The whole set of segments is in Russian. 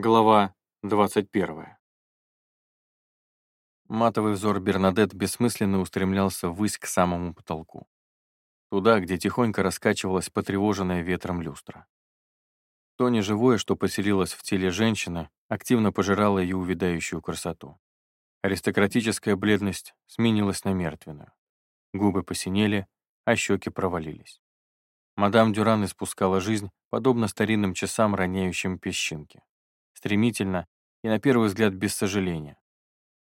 Глава 21. Матовый взор Бернадет бессмысленно устремлялся ввысь к самому потолку. Туда, где тихонько раскачивалась потревоженная ветром люстра. То неживое, что поселилось в теле женщины, активно пожирало ее увядающую красоту. Аристократическая бледность сменилась на мертвенную. Губы посинели, а щеки провалились. Мадам Дюран испускала жизнь, подобно старинным часам, роняющим песчинки стремительно и, на первый взгляд, без сожаления.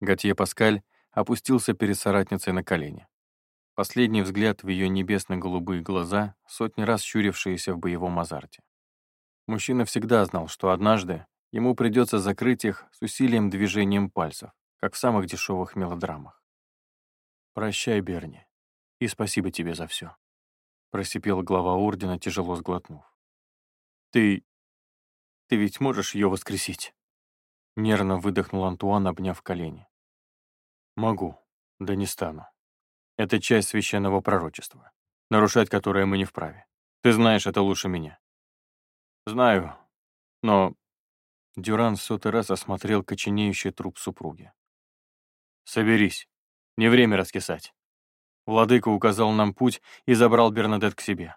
Готье Паскаль опустился перед соратницей на колени. Последний взгляд в ее небесно-голубые глаза, сотни раз щурившиеся в боевом азарте. Мужчина всегда знал, что однажды ему придется закрыть их с усилием движением пальцев, как в самых дешевых мелодрамах. «Прощай, Берни, и спасибо тебе за все», — просипел глава ордена, тяжело сглотнув. «Ты ты ведь можешь ее воскресить?» Нервно выдохнул Антуан, обняв колени. «Могу, да не стану. Это часть священного пророчества, нарушать которое мы не вправе. Ты знаешь это лучше меня». «Знаю, но...» Дюран в сотый раз осмотрел коченеющий труп супруги. «Соберись. Не время раскисать. Владыка указал нам путь и забрал Бернадет к себе.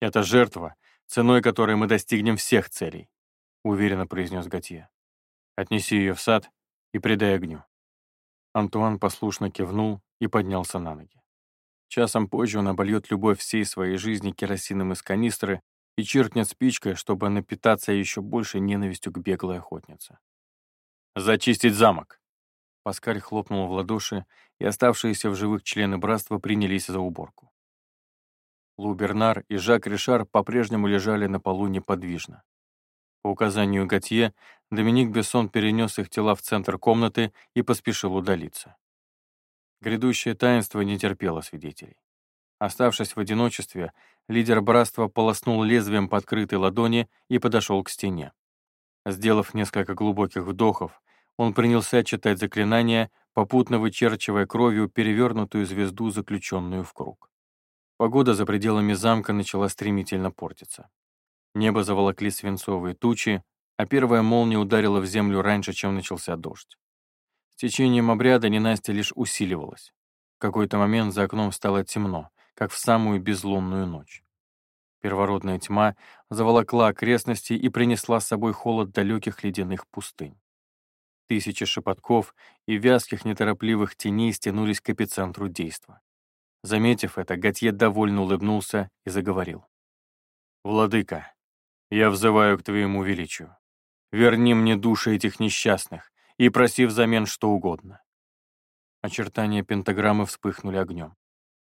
Это жертва, ценой которой мы достигнем всех целей. — уверенно произнес Готье. «Отнеси ее в сад и предай огню». Антуан послушно кивнул и поднялся на ноги. Часом позже он обольет любовь всей своей жизни керосином из канистры и чиркнет спичкой, чтобы напитаться еще больше ненавистью к беглой охотнице. «Зачистить замок!» Паскаль хлопнул в ладоши, и оставшиеся в живых члены братства принялись за уборку. Лу Бернар и Жак Ришар по-прежнему лежали на полу неподвижно. По указанию Готье, Доминик Бессон перенес их тела в центр комнаты и поспешил удалиться. Грядущее таинство не терпело свидетелей. Оставшись в одиночестве, лидер братства полоснул лезвием подкрытой ладони и подошел к стене. Сделав несколько глубоких вдохов, он принялся читать заклинание, попутно вычерчивая кровью перевернутую звезду, заключенную в круг. Погода за пределами замка начала стремительно портиться. Небо заволокли свинцовые тучи, а первая молния ударила в землю раньше, чем начался дождь. С течением обряда ненастье лишь усиливалось. В какой-то момент за окном стало темно, как в самую безлунную ночь. Первородная тьма заволокла окрестности и принесла с собой холод далеких ледяных пустынь. Тысячи шепотков и вязких неторопливых теней стянулись к эпицентру действа. Заметив это, Готье довольно улыбнулся и заговорил. «Владыка, я взываю к твоему величию. Верни мне души этих несчастных и проси взамен что угодно». Очертания пентаграммы вспыхнули огнем.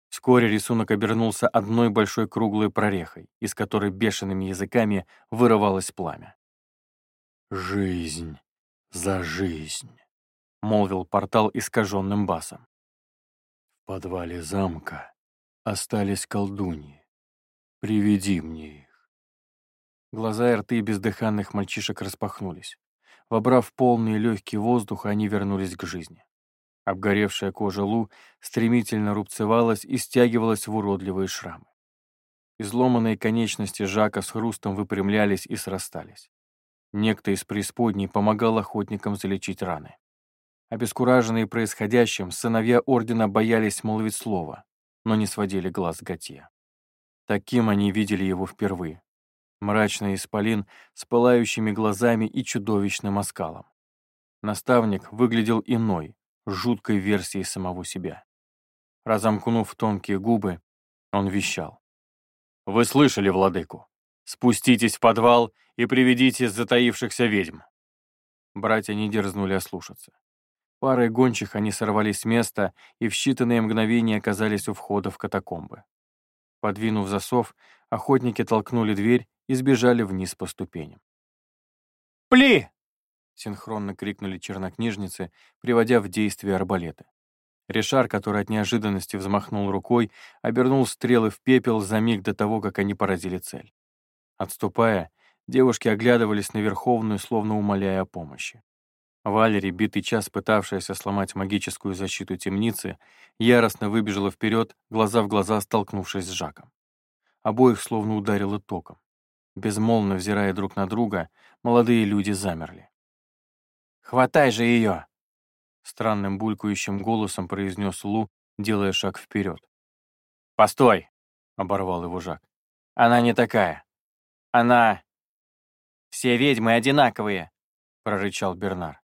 Вскоре рисунок обернулся одной большой круглой прорехой, из которой бешеными языками вырывалось пламя. «Жизнь за жизнь», — молвил портал искаженным басом. «В подвале замка остались колдуньи. Приведи мне их». Глаза и рты бездыханных мальчишек распахнулись. Вобрав полный легкий воздух, они вернулись к жизни. Обгоревшая кожа Лу стремительно рубцевалась и стягивалась в уродливые шрамы. Изломанные конечности Жака с хрустом выпрямлялись и срастались. Некто из преисподней помогал охотникам залечить раны. Обескураженные происходящим, сыновья Ордена боялись молвить слово, но не сводили глаз Готье. Таким они видели его впервые, Мрачный исполин с пылающими глазами и чудовищным оскалом. Наставник выглядел иной, жуткой версией самого себя. Разомкнув тонкие губы, он вещал. «Вы слышали, владыку? Спуститесь в подвал и приведите затаившихся ведьм». Братья не дерзнули ослушаться. Парой гончих они сорвались с места и в считанные мгновения оказались у входа в катакомбы. Подвинув засов, охотники толкнули дверь и сбежали вниз по ступеням. «Пли!» — синхронно крикнули чернокнижницы, приводя в действие арбалеты. Ришар, который от неожиданности взмахнул рукой, обернул стрелы в пепел за миг до того, как они поразили цель. Отступая, девушки оглядывались на Верховную, словно умоляя о помощи. Валери, битый час пытавшаяся сломать магическую защиту темницы, яростно выбежала вперед, глаза в глаза столкнувшись с Жаком. Обоих словно ударило током. Безмолвно взирая друг на друга, молодые люди замерли. «Хватай же ее!» Странным булькающим голосом произнес Лу, делая шаг вперед. «Постой!» — оборвал его Жак. «Она не такая. Она...» «Все ведьмы одинаковые!» — прорычал Бернар.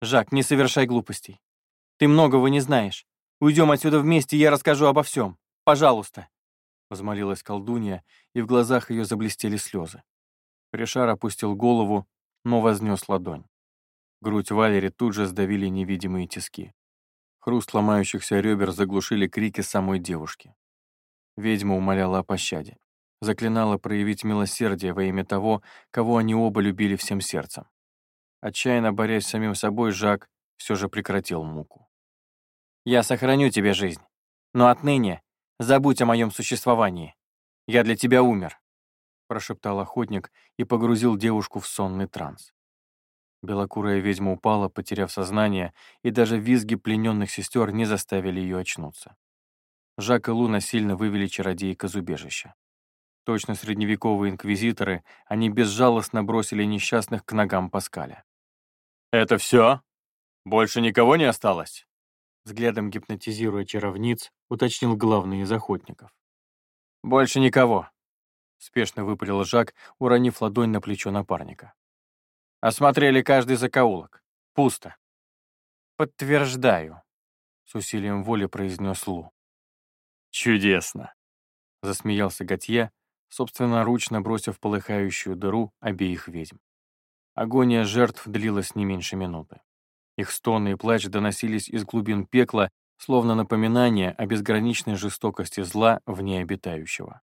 «Жак, не совершай глупостей. Ты многого не знаешь. Уйдем отсюда вместе, я расскажу обо всем. Пожалуйста!» Возмолилась колдунья, и в глазах ее заблестели слезы. Пришар опустил голову, но вознес ладонь. Грудь Валери тут же сдавили невидимые тиски. Хруст ломающихся ребер заглушили крики самой девушки. Ведьма умоляла о пощаде. Заклинала проявить милосердие во имя того, кого они оба любили всем сердцем. Отчаянно борясь с самим собой, Жак все же прекратил муку. «Я сохраню тебе жизнь, но отныне забудь о моем существовании. Я для тебя умер», прошептал охотник и погрузил девушку в сонный транс. Белокурая ведьма упала, потеряв сознание, и даже визги плененных сестер не заставили ее очнуться. Жак и Лу насильно вывели чародеек из убежища. Точно средневековые инквизиторы, они безжалостно бросили несчастных к ногам Паскаля. «Это все? Больше никого не осталось?» Взглядом гипнотизируя чаровниц, уточнил главный из охотников. «Больше никого», — спешно выпалил Жак, уронив ладонь на плечо напарника. Осмотрели каждый закоулок. Пусто. Подтверждаю, с усилием воли произнес Лу. Чудесно, засмеялся Готье, собственноручно бросив полыхающую дыру обеих ведьм. Агония жертв длилась не меньше минуты. Их стоны и плач доносились из глубин пекла, словно напоминание о безграничной жестокости зла вне обитающего.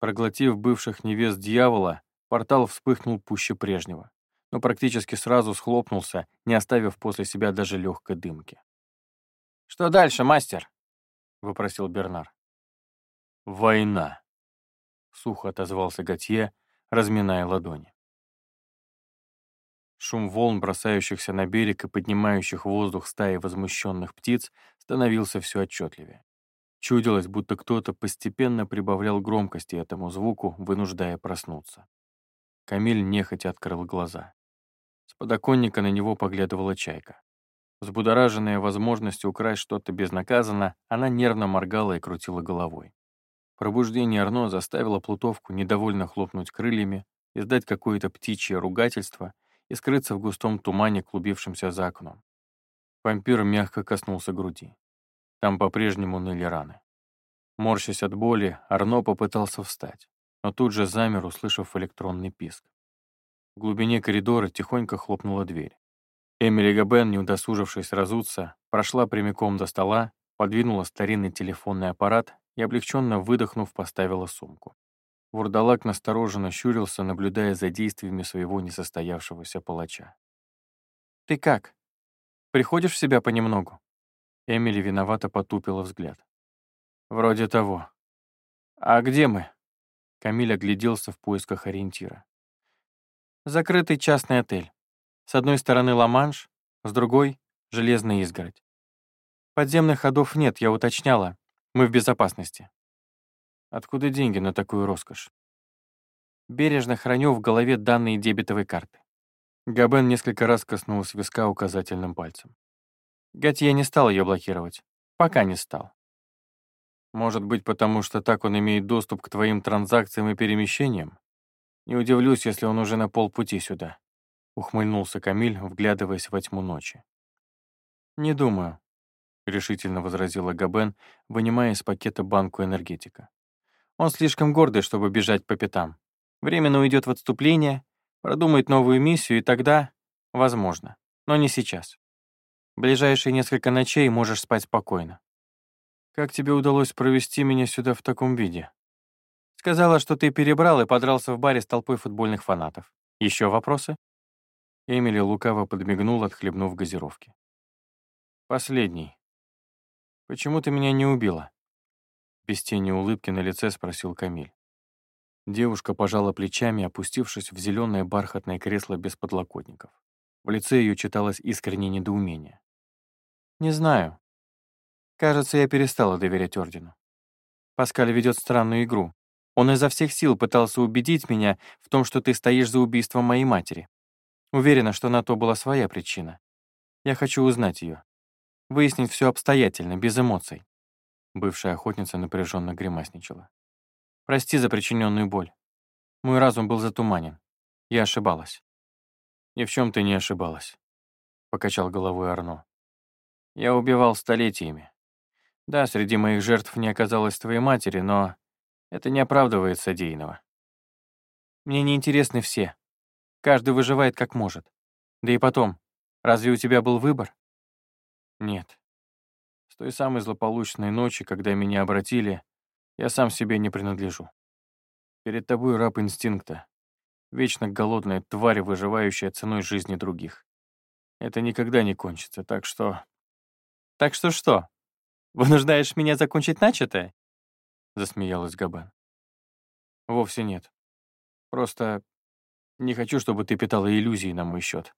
Проглотив бывших невест дьявола, портал вспыхнул пуще прежнего но практически сразу схлопнулся, не оставив после себя даже легкой дымки. «Что дальше, мастер?» — выпросил Бернар. «Война», — сухо отозвался Готье, разминая ладони. Шум волн, бросающихся на берег и поднимающих в воздух стаи возмущенных птиц, становился все отчетливее. Чудилось, будто кто-то постепенно прибавлял громкости этому звуку, вынуждая проснуться. Камиль нехотя открыл глаза. С подоконника на него поглядывала чайка. Взбудораженная возможностью украсть что-то безнаказанно, она нервно моргала и крутила головой. Пробуждение Арно заставило плутовку недовольно хлопнуть крыльями, издать какое-то птичье ругательство и скрыться в густом тумане, клубившемся за окном. Вампир мягко коснулся груди. Там по-прежнему ныли раны. Морщась от боли, Арно попытался встать но тут же замер, услышав электронный писк. В глубине коридора тихонько хлопнула дверь. Эмили Габен, не удосужившись разуться, прошла прямиком до стола, подвинула старинный телефонный аппарат и, облегченно выдохнув, поставила сумку. Вурдалак настороженно щурился, наблюдая за действиями своего несостоявшегося палача. «Ты как? Приходишь в себя понемногу?» Эмили виновато потупила взгляд. «Вроде того. А где мы?» Камиль огляделся в поисках ориентира. Закрытый частный отель. С одной стороны Ла-Манш, с другой — железная изгородь. Подземных ходов нет, я уточняла. Мы в безопасности. Откуда деньги на такую роскошь? Бережно храню в голове данные дебетовой карты. Габен несколько раз коснулся виска указательным пальцем. Готье не стал ее блокировать. Пока не стал. Может быть, потому что так он имеет доступ к твоим транзакциям и перемещениям? Не удивлюсь, если он уже на полпути сюда», — ухмыльнулся Камиль, вглядываясь во тьму ночи. «Не думаю», — решительно возразила Габен, вынимая из пакета банку энергетика. «Он слишком гордый, чтобы бежать по пятам. Временно уйдет в отступление, продумает новую миссию, и тогда, возможно, но не сейчас. Ближайшие несколько ночей можешь спать спокойно. Как тебе удалось провести меня сюда в таком виде? Сказала, что ты перебрал и подрался в баре с толпой футбольных фанатов. Еще вопросы? Эмили лукаво подмигнул, отхлебнув газировки. Последний. Почему ты меня не убила? Без тени улыбки на лице спросил Камиль. Девушка пожала плечами, опустившись в зеленое бархатное кресло без подлокотников. В лице ее читалось искреннее недоумение. «Не знаю. Кажется, я перестала доверять Ордену. Паскаль ведет странную игру. Он изо всех сил пытался убедить меня в том, что ты стоишь за убийством моей матери. Уверена, что на то была своя причина. Я хочу узнать ее. Выяснить все обстоятельно, без эмоций. Бывшая охотница напряженно гримасничала. Прости за причиненную боль. Мой разум был затуманен. Я ошибалась. Ни в чем ты не ошибалась, покачал головой Арно. Я убивал столетиями. Да, среди моих жертв не оказалось твоей матери, но это не оправдывает содеянного. Мне не интересны все. Каждый выживает как может. Да и потом, разве у тебя был выбор? Нет. С той самой злополучной ночи, когда меня обратили, я сам себе не принадлежу. Перед тобой раб инстинкта, вечно голодная тварь, выживающая ценой жизни других. Это никогда не кончится, так что... Так что что? Вынуждаешь меня закончить начатое? Засмеялась Габан. Вовсе нет. Просто не хочу, чтобы ты питала иллюзии на мой счет.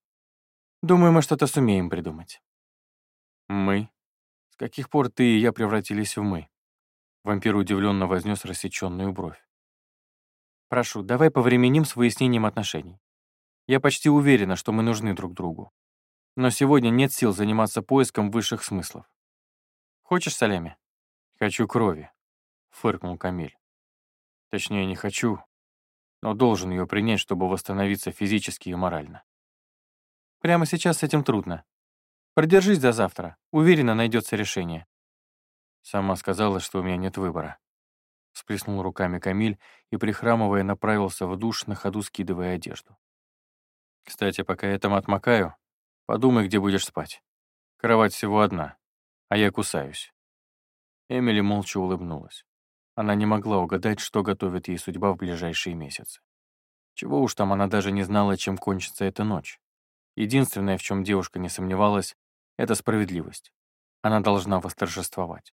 Думаю, мы что-то сумеем придумать. Мы? С каких пор ты и я превратились в мы? Вампир удивленно вознес рассеченную бровь. Прошу, давай повременим с выяснением отношений. Я почти уверена, что мы нужны друг другу. Но сегодня нет сил заниматься поиском высших смыслов. Хочешь солями? Хочу крови, фыркнул Камиль. Точнее, не хочу, но должен ее принять, чтобы восстановиться физически и морально. Прямо сейчас с этим трудно. Продержись до завтра. Уверена, найдется решение. Сама сказала, что у меня нет выбора. Сплеснул руками Камиль и, прихрамывая, направился в душ, на ходу скидывая одежду. Кстати, пока я там отмокаю, подумай, где будешь спать. Кровать всего одна, а я кусаюсь. Эмили молча улыбнулась. Она не могла угадать, что готовит ей судьба в ближайшие месяцы. Чего уж там, она даже не знала, чем кончится эта ночь. Единственное, в чем девушка не сомневалась, это справедливость. Она должна восторжествовать.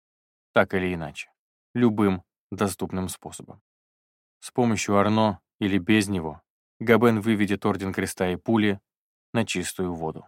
Так или иначе. Любым доступным способом. С помощью Арно или без него Габен выведет Орден Креста и Пули на чистую воду.